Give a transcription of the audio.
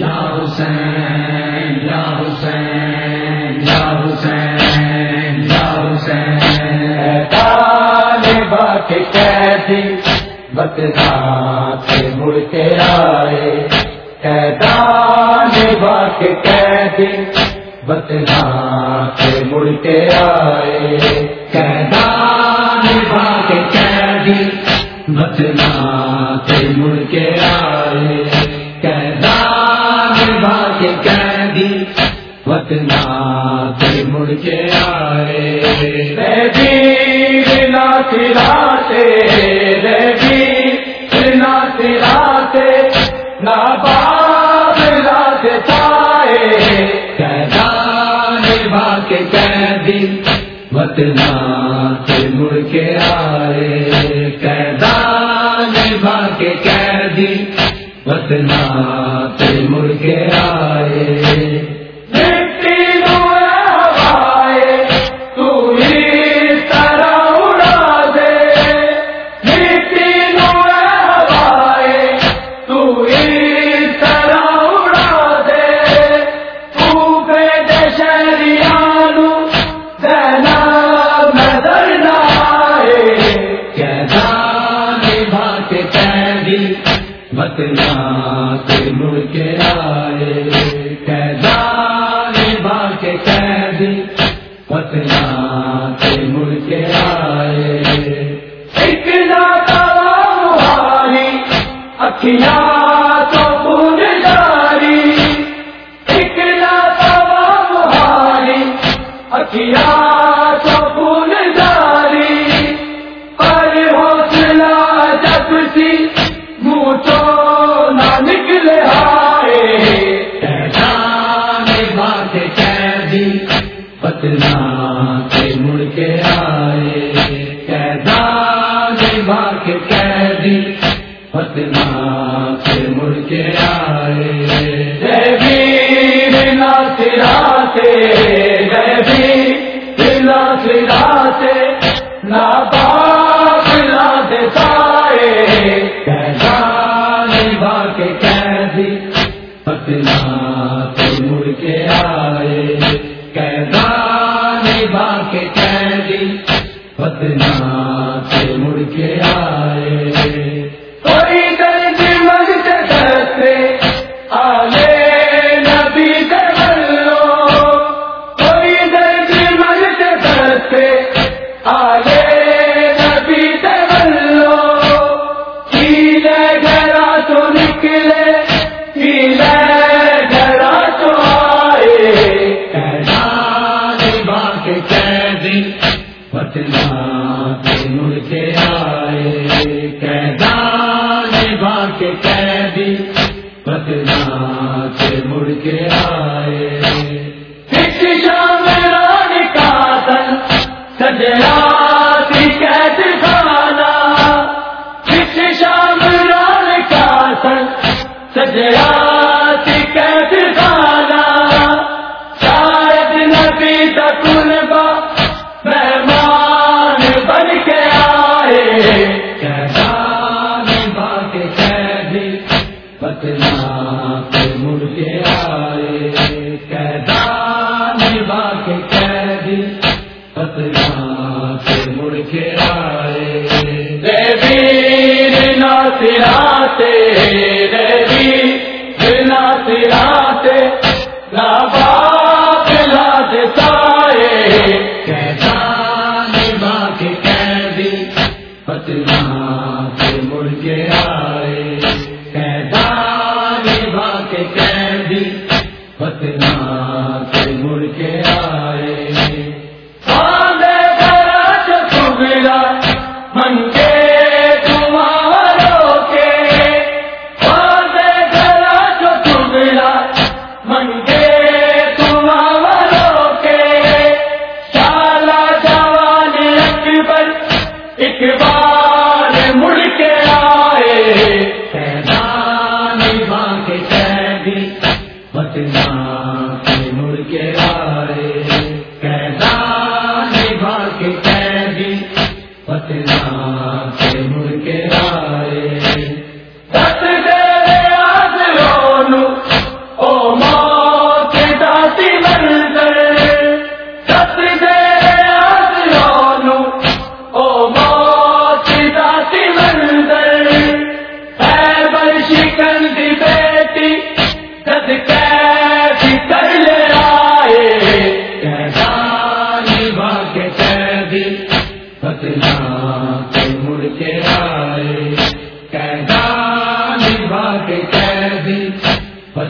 یا حسین یا حسین یا حسین یا حسین۔ طالبہ کے قیدی بتنا سے مڑ کے آئے۔ طالبہ کے قیدی بتنا سے مڑ کے آئے۔ کے آئے۔ رینا سراتے رینا سراتے ناباب رات چائے کیدان با کے قیدی وطنا سے مڑ کے آئے۔ کیدان با کے قیدی وطنا سے مڑ کے آئے بتنا سے مڑ کے آئے قیدان با کے سے مڑ کے آئے۔ ایک اکھیاں سے مڑ کے آئے۔ نا سرا سے نا سرا نا باپ لا دے کے قیدی پتنا سے مڑ کے آئے۔ کے قیدی پتنا سے مڑ کے آئے، قیدان با کے قیدی پتنا سے مڑ کے آئے شام پتنا